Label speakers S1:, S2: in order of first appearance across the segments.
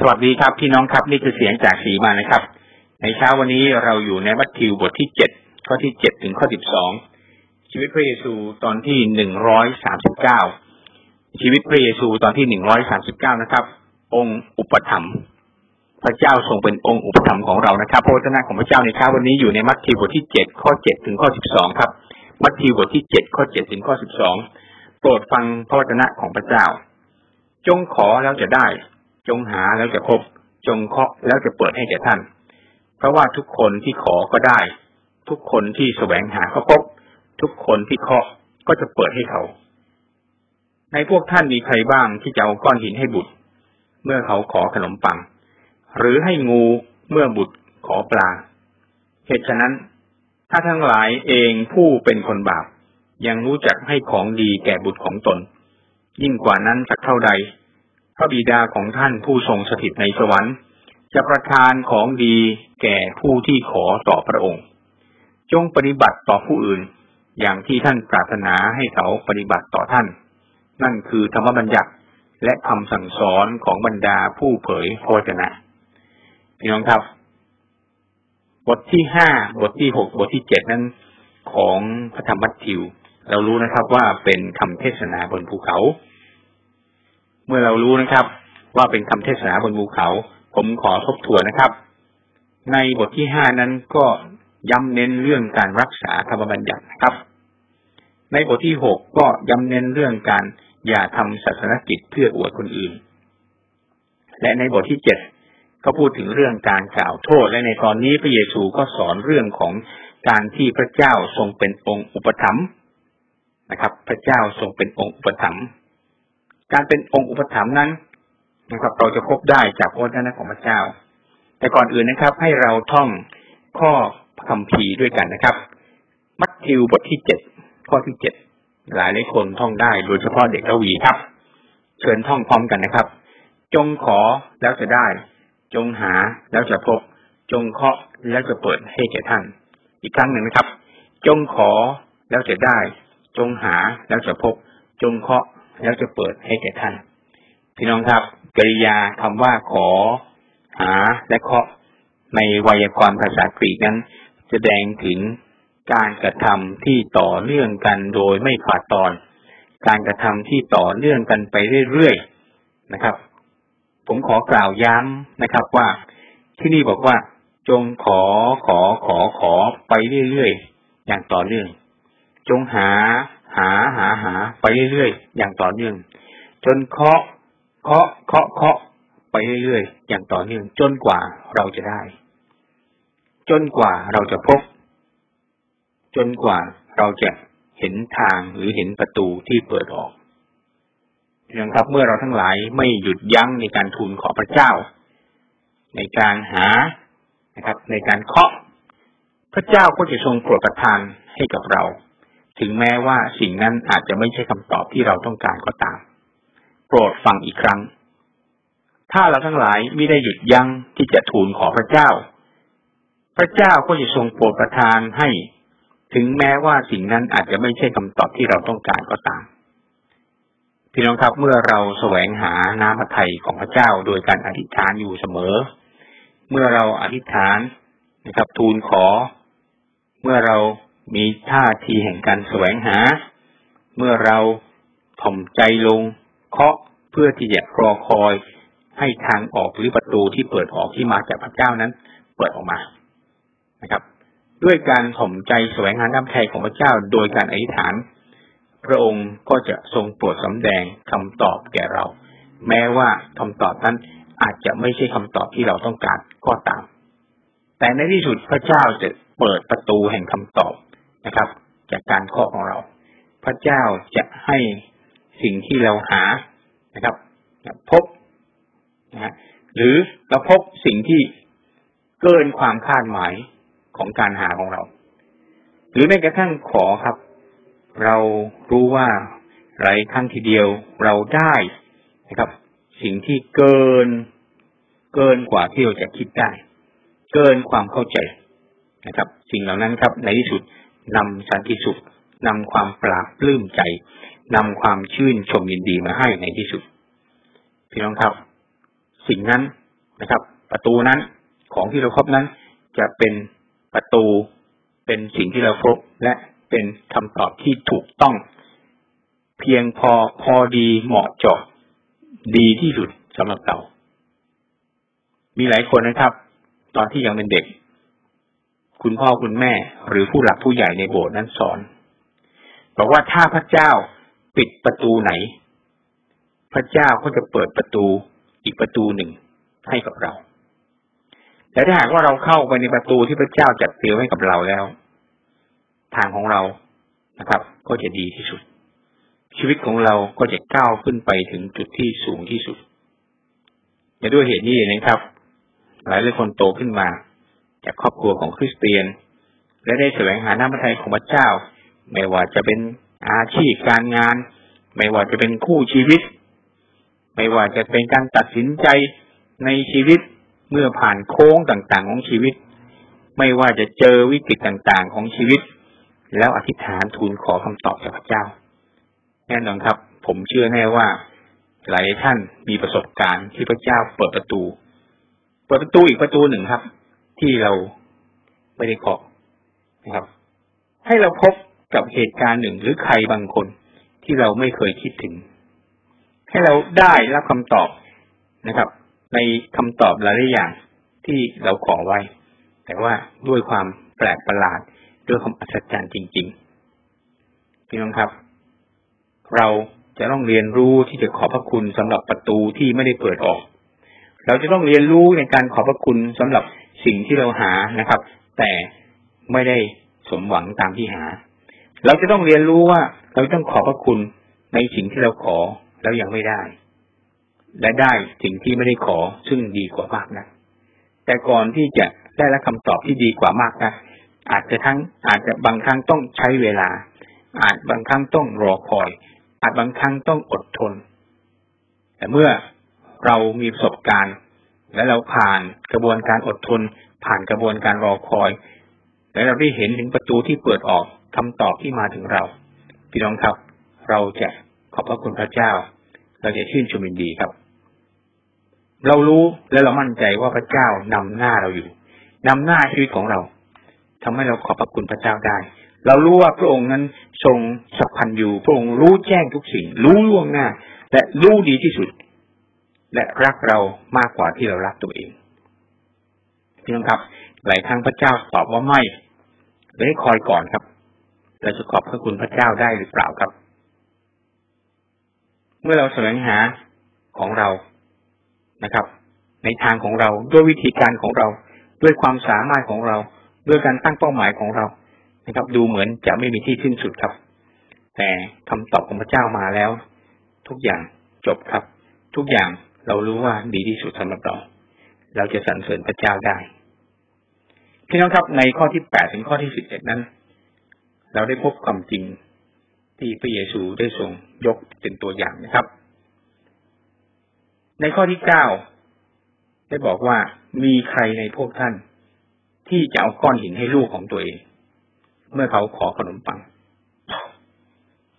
S1: สวัสดีครับพี่น้องครับนี่คือเสียงจากสีมานะครับ ในเช้าวันนี้เราอยู่ในมัทธิวบทที่เจ็ดข้อที่เจ็ดถึงข้อสิบสองชีวิตพระเยซูตอนที่หนึ่งร้อยสามสิบเก้าชีวิตพระเยซูตอนที่หนึ่งร้อยสามสิบเก้านะครับ องค์อุปถัมภ์พระเจ้าทรงเป็นองค์อุปถัมภ์ของเรานะครับพระวจนะของพระเจ้าในเช้าวันนี้อยู่ในมัทธิวบทที่เจ็ดข้อเจ็ดถึงข้อสิบสองครับ มัทธิวบทที่เจ็ดข้อเจ็ดถึงข้อสิบสองโปรดฟังพระวจนะของพระเจ้า จงขอแล้วจะได้ จงหาแล้วจะพบ จงเคาะแล้วจะเปิดให้แก่ท่าน เพราะว่าทุกคนที่ขอก็ได้ ทุกคนที่แสวงหาก็พบ ทุกคนที่เคาะก็จะเปิดให้เขา ในพวกท่านมีใครบ้างที่จะเอาก้อนหินให้บุตร เมื่อเขาขอขนมปัง หรือให้งูเมื่อบุตรขอปลา เหตุฉะนั้น ถ้าทั้งหลายเองผู้เป็นคนบาปยังรู้จักให้ของดีแก่บุตรของตน ยิ่งกว่านั้นสักเท่าใด พระบิดาของท่านผู้ทรงสถิตในสวรรค์ จะประทานของดีแก่ผู้ที่ขอต่อพระองค์ จงปฏิบัติต่อผู้อื่น อย่างที่ท่านปรารถนาให้เขาปฏิบัติต่อท่าน นั่นคือธรรมบัญญัติและคำสั่งสอนของบรรดาผู้เผยพระวจนะพี่น้องครับ บทที่ห้าบทที่หกบทที่เจ็ดนั้น ของพระธรรมมัทธิว เรารู้นะครับว่าเป็นคำเทศนาบนภูเขา เมื่อเรารู้นะครับ ว่าเป็นคำเทศนาบนภูเขา ผมขอทบทวนนะครับ ในบทที่ห้านั้นก็ย้ำเน้นเรื่องการรักษาธรรมบัญญัตินะครับ ในบทที่หกก็ย้ำเน้นเรื่องการอย่าทำศาสนกิจเพื่ออวดคนอื่น และในบทที่เจ็ดก็พูดถึงเรื่องการกล่าวโทษ และในตอนนี้พระเยซูก็สอนเรื่องของการที่พระเจ้าทรงเป็นองค์อุปถัมภ์นะครับ พระเจ้าทรงเป็นองค์อุปถัมภ์ การเป็นองค์อุปถัมภ์นั้นนะครับ เราจะพบได้จากพระวจนะของพระเจ้า แต่ก่อนอื่นนะครับ ให้เราท่องข้อคำพีด้วยกันนะครับ มัทธิวบทที่เจ็ดข้อที่เจ็ดหลายหลายคนท่องได้โดยเฉพาะเด็กระวีครับ เชิญท่องพร้อมกันนะครับ จงขอแล้วจะได้ จงหาแล้วจะพบ จงเคาะแล้วจะเปิดให้แก่ท่าน อีกครั้งหนึ่งนะครับ จงขอแล้วจะได้ จงหาแล้วจะพบ จงเคาะ แล้วจะเปิดให้แก่ท่าน พี่น้องครับกริยาคำว่าขอ หาและเคาะในไวยากรณ์ภาษากรีกนั้น แสดงถึงการกระทำที่ต่อเนื่องกันโดยไม่ขาดตอน การกระทำที่ต่อเนื่องกันไปเรื่อยๆนะครับ ผมขอกล่าวย้ำนะครับว่าที่นี่บอกว่า จงขอขอขอขอไปเรื่อยๆอย่างต่อเนื่อง จงหา หาหาหาไปเรื่อยๆอย่างต่อเนื่อง จนเคาะเคาะเคาะเคาะไปเรื่อยๆอย่างต่อเนื่อง จนกว่าเราจะได้ จนกว่าเราจะพบ จนกว่าเราจะเห็นทางหรือเห็นประตูที่เปิดออกนะครับ เมื่อเราทั้งหลายไม่หยุดยั้งในการทูลขอพระเจ้า ในการหานะครับ ในการเคาะ พระเจ้าก็จะทรงโปรดประทานให้กับเรา ถึงแม้ว่าสิ่งนั้นอาจจะไม่ใช่คำตอบที่เราต้องการก็ตาม โปรดฟังอีกครั้ง ถ้าเราทั้งหลายไม่ได้หยุดยั้งที่จะทูลขอพระเจ้า พระเจ้าก็จะทรงโปรดประทานให้ ถึงแม้ว่าสิ่งนั้นอาจจะไม่ใช่คำตอบที่เราต้องการก็ตามพี่น้องครับเมื่อเราแสวงหาน้ำพระทัยของพระเจ้าโดยการอธิษฐานอยู่เสมอ เมื่อเราอธิษฐานนะครับ ทูลขอ เมื่อเรา มีท่าทีแห่งการแสวงหา เมื่อเราถ่อมใจลง เคาะเพื่อที่จะรอคอยให้ทางออกหรือประตูที่เปิดออกที่มาจากพระเจ้านั้น เปิดออกมานะครับ ด้วยการถ่อมใจแสวงหาน้ำใจของพระเจ้า โดยการอธิษฐาน พระองค์ก็จะทรงโปรดสำแดงคำตอบแก่เรา แม้ว่าคำตอบนั้นอาจจะไม่ใช่คำตอบที่เราต้องการก็ตาม แต่ในที่สุดพระเจ้าจะเปิดประตูแห่งคำตอบ นะครับ จากการข้อของเรา พระเจ้าจะให้สิ่งที่เราหานะครับ พบนะหรือเราพบสิ่งที่เกินความคาดหมายของการหาของเรา หรือแม้กระทั่งขอครับ เรารู้ว่าไรครั้งทีเดียวเราได้นะครับ สิ่งที่เกิน เกินกว่าที่เราจะคิดได้ เกินความเข้าใจนะครับ สิ่งเหล่านั้นครับ ในที่สุด นำสันติสุขนำความปราบปลื้มใจนำความชื่นชมยินดีมาให้ในที่สุด พี่น้องครับ สิ่งนั้นนะครับ ประตูนั้นของที่เราครบนั้น จะเป็นประตูเป็นสิ่งที่เราครบและเป็นคำตอบที่ถูกต้อง เพียงพอพอดีเหมาะเจาะดีที่สุดสำหรับเรา มีหลายคนนะครับ ตอนที่ยังเป็นเด็ก คุณพ่อคุณแม่ หรือผู้หลักผู้ใหญ่ในโบสถ์นั้นสอน บอกว่าถ้าพระเจ้าปิดประตูไหน พระเจ้าก็จะเปิดประตูอีกประตูหนึ่งให้กับเราแต่ถ้าหากว่าเราเข้าไปในประตูที่พระเจ้าจัดเตรียมให้กับเราแล้ว ทางของเรานะครับ ก็จะดีที่สุด ชีวิตของเราก็จะก้าวขึ้นไปถึงจุดที่สูงที่สุดและด้วยเหตุนี้เองนะครับ หลายหลายคนโตขึ้นมา จากครอบครัวของคริสเตียน และได้แสวงหาน้ำพระทัยของพระเจ้า ไม่ว่าจะเป็นอาชีพการงาน ไม่ว่าจะเป็นคู่ชีวิต ไม่ว่าจะเป็นการตัดสินใจในชีวิตเมื่อผ่านโค้งต่างๆของชีวิต ไม่ว่าจะเจอวิกฤตต่างๆของชีวิต แล้วอธิษฐานทูลขอคำตอบจากพระเจ้า แน่นอนครับ ผมเชื่อแน่ว่า หลายท่านมีประสบการณ์ที่พระเจ้าเปิดประตู เปิดประตูอีกประตูหนึ่งครับ ที่เราไม่ได้เคาะนะครับ ให้เราพบกับเหตุการณ์หนึ่งหรือใครบางคนที่เราไม่เคยคิดถึง ให้เราได้รับคำตอบนะครับ ในคำตอบหลายอย่างที่เราขอไว้ แต่ว่าด้วยความแปลกประหลาดด้วยความอัศจรรย์จริงๆพี่น้องครับ เราจะต้องเรียนรู้ที่จะขอพระคุณสำหรับประตูที่ไม่ได้เปิดออก เราจะต้องเรียนรู้ในการขอพระคุณสำหรับ สิ่งที่เราหานะครับ แต่ไม่ได้สมหวังตามที่หา เราจะต้องเรียนรู้ว่าเราต้องขอพระคุณในสิ่งที่เราขอแล้วยังไม่ได้ และได้สิ่งที่ไม่ได้ขอซึ่งดีกว่ามากนะแต่ก่อนที่จะได้รับคำตอบที่ดีกว่ามากนะอาจจะทั้งอาจจะบางครั้งต้องใช้เวลา อาจบางครั้งต้องรอคอย อาจบางครั้งต้องอดทน แต่เมื่อเรามีประสบการณ์ และเราผ่านกระบวนการอดทน ผ่านกระบวนการรอคอย และเราได้เห็นถึงประตูที่เปิดออกคำตอบที่มาถึงเรา พี่น้องครับ เราจะขอบพระคุณพระเจ้า เราจะชื่นชมยินดีครับ เรารู้และเรามั่นใจว่าพระเจ้านำหน้าเราอยู่นำหน้าชีวิตของเราทำให้เราขอบพระคุณพระเจ้าได้ เรารู้ว่าพระองค์นั้นทรงสัพพันอยู่ พระองค์รู้แจ้งทุกสิ่ง รู้ล่วงหน้า และรู้ดีที่สุด และรักเรามากกว่าที่เรารักตัวเองพี่น้องครับ หลายครั้งพระเจ้าตอบว่าไม่เลยคอยก่อนครับเราจะขอบพระคุณพระเจ้าได้หรือเปล่าครับ เมื่อเราแสวงหาของเรานะครับ ในทางของเราด้วยวิธีการของเรา ด้วยความสามารถของเรา ด้วยการตั้งเป้าหมายของเรานะครับ ดูเหมือนจะไม่มีที่สิ้นสุดครับ แต่คำตอบของพระเจ้ามาแล้ว ทุกอย่างจบครับ ทุกอย่าง เรารู้ว่าดีที่สุดสำหรับเรา เราจะสรรเสริญพระเจ้าได้พี่น้องครับในข้อที่แปดถึงข้อที่สิบเอ็ดนั้น เราได้พบความจริงที่พระเยซูได้ทรงยกเป็นตัวอย่างนะครับ ในข้อที่เก้าได้บอกว่ามีใครในพวกท่าน ที่จะเอาก้อนหินให้ลูกของตัวเอง เมื่อเขาขอขนมปัง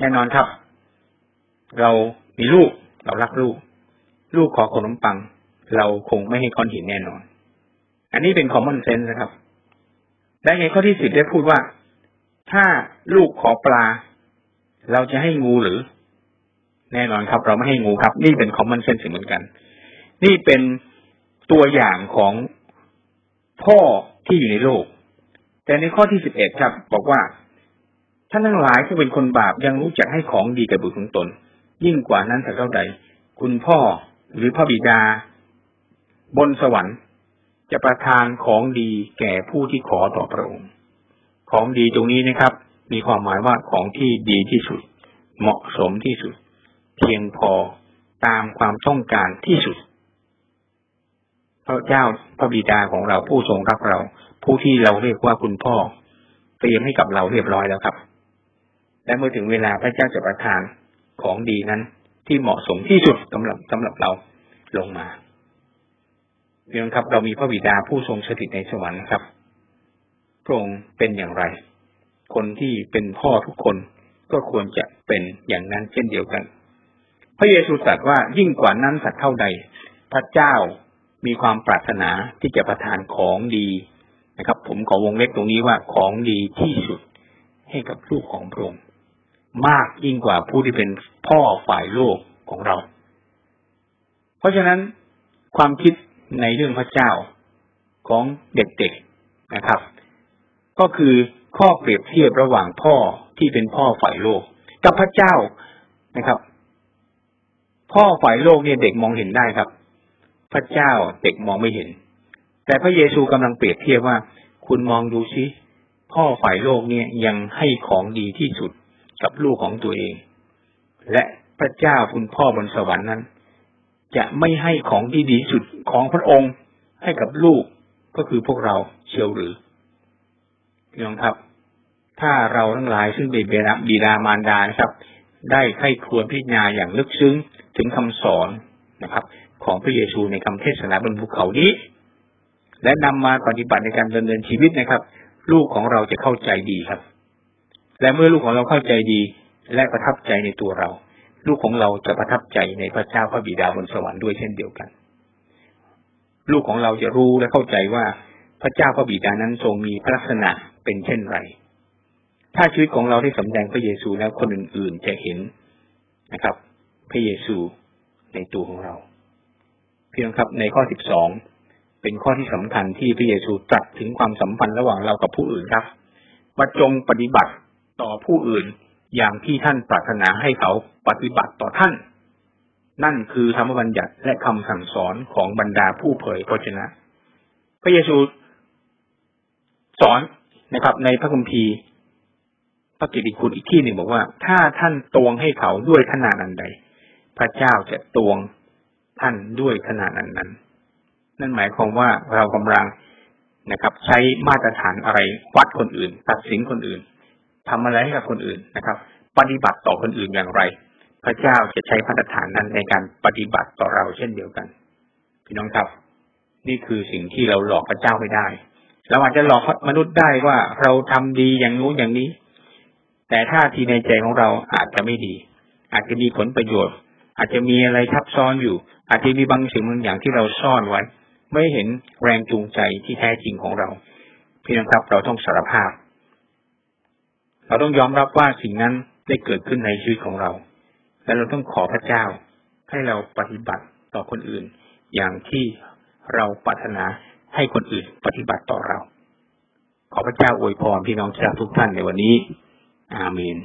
S1: แน่นอนครับ เรามีลูกเรารักลูก ลูกขอขนมปัง เราคงไม่ให้ก้อนหินแน่นอน อันนี้เป็นคอมมอนเซนส์นะครับ และในข้อที่สิบได้พูดว่า ถ้าลูกขอปลา เราจะให้งูหรือ แน่นอนครับ เราไม่ให้งูครับ นี่เป็นคอมมอนเซนส์เหมือนกัน นี่เป็นตัวอย่างของพ่อที่อยู่ในโลก แต่ในข้อที่สิบเอ็ดครับ บอกว่าท่านทั้งหลายที่เป็นคนบาปยังรู้จักให้ของดีแก่บุตรของตน ยิ่งกว่านั้นแต่เท่าใด คุณพ่อ หรือพระบิดา บนสวรรค์ จะประทานของดีแก่ผู้ที่ขอต่อพระองค์ ของดีตรงนี้นะครับ มีความหมายว่าของที่ดีที่สุด เหมาะสมที่สุด เพียงพอตามความต้องการที่สุด พระเจ้าพระบิดาของเราผู้ทรงรักเรา ผู้ที่เราเรียกว่าคุณพ่อ เตรียมให้กับเราเรียบร้อยแล้วครับ และเมื่อถึงเวลาพระเจ้าจะประทานของดีนั้น ที่เหมาะสมที่สุดสำหรับสำหรับเราลงมาพี่น้องครับ เรามีพระบิดาผู้ทรงสถิตในสวรรค์ครับพระองค์เป็นอย่างไร คนที่เป็นพ่อทุกคนก็ควรจะเป็นอย่างนั้นเช่นเดียวกัน พระเยซูตรัสว่ายิ่งกว่านั้นสักเท่าใด พระเจ้ามีความปรารถนาที่จะประทานของดีนะครับ ผมขอวงเล็บตรงนี้ว่าของดีที่สุดให้กับลูกของพระองค์ มากยิ่งกว่าผู้ที่เป็นพ่อฝ่ายโลกของเรา เพราะฉะนั้นความคิดในเรื่องพระเจ้าของเด็กๆนะครับ ก็คือข้อเปรียบเทียบระหว่างพ่อที่เป็นพ่อฝ่ายโลก กับพระเจ้านะครับ พ่อฝ่ายโลกเนี่ยเด็กมองเห็นได้ครับ พระเจ้าเด็กมองไม่เห็น แต่พระเยซูกำลังเปรียบเทียบว่า คุณมองดูซิพ่อฝ่ายโลกเนี่ยยังให้ของดีที่สุด กับลูกของตัวเอง และพระเจ้าคุณพ่อบนสวรรค์นั้น จะไม่ให้ของที่ดีสุดของพระองค์ให้กับลูกก็คือพวกเราเชียวหรือพี่น้องครับ ถ้าเราทั้งหลายซึ่งเป็นบิดามารดานะครับ ได้ไข้ควรพิจารณาอย่างลึกซึ้งถึงคำสอนนะครับ ของพระเยซูในคำเทศนาบนภูเขานี้ และนำมาปฏิบัติในการดำเนินชีวิตนะครับ ลูกของเราจะเข้าใจดีครับ และเมื่อลูกของเราเข้าใจดีและประทับใจในตัวเรา ลูกของเราจะประทับใจในพระเจ้าพระบิดาบนสวรรค์ด้วยเช่นเดียวกัน ลูกของเราจะรู้และเข้าใจว่าพระเจ้าพระบิดานั้นทรงมีลักษณะเป็นเช่นไร ถ้าชีวิตของเราได้สำแดงพระเยซูแล้วคนอื่นๆจะเห็นนะครับ พระเยซูในตัวของเรา เพียงครับในข้อสิบสองเป็นข้อที่สำคัญที่พระเยซูตรัสถึงความสัมพันธ์ระหว่างเรากับผู้อื่นครับว่าจงปฏิบัติ ต่อผู้อื่น อย่างที่ท่านปรารถนาให้เขาปฏิบัติต่อท่าน นั่นคือธรรมบัญญัติและคำสั่งสอนของบรรดาผู้เผยพระชนะ พระเยซูสอนนะครับ ในพระคัมภีร์พระกิติคุณอีกที่หนึ่งบอกว่า ถ้าท่านตวงให้เขาด้วยขนาดนั้นใด พระเจ้าจะตวงท่านด้วยขนาดนั้นนั้น นั่นหมายความว่าเรากำลังนะครับ ใช้มาตรฐานอะไรวัดคนอื่น ตัดสินคนอื่น ทำอะไรให้กับคนอื่นนะครับ ปฏิบัติต่อคนอื่นอย่างไร พระเจ้าจะใช้มาตรฐานนั้นในการปฏิบัติต่อเราเช่นเดียวกัน พี่น้องครับ นี่คือสิ่งที่เราหลอกพระเจ้าไม่ได้เราอาจจะหลอกมนุษย์ได้ว่าเราทำดีอย่างนู้นอย่างนี้ แต่ท่าทีในใจของเราอาจจะไม่ดี อาจจะมีผลประโยชน์ อาจจะมีอะไรทับซ้อนอยู่ อาจจะมีบางสิ่งบางอย่างที่เราซ่อนไว้ ไม่เห็นแรงจูงใจที่แท้จริงของเรา พี่น้องครับเราต้องสารภาพ เราต้องยอมรับว่าสิ่งนั้นได้เกิดขึ้นในชีวิตของเรา และเราต้องขอพระเจ้า ให้เราปฏิบัติต่อคนอื่น อย่างที่เราปรารถนาให้คนอื่นปฏิบัติต่อเรา ขอพระเจ้าอวยพรพี่น้องชาวทุกท่านในวันนี้ อาเมน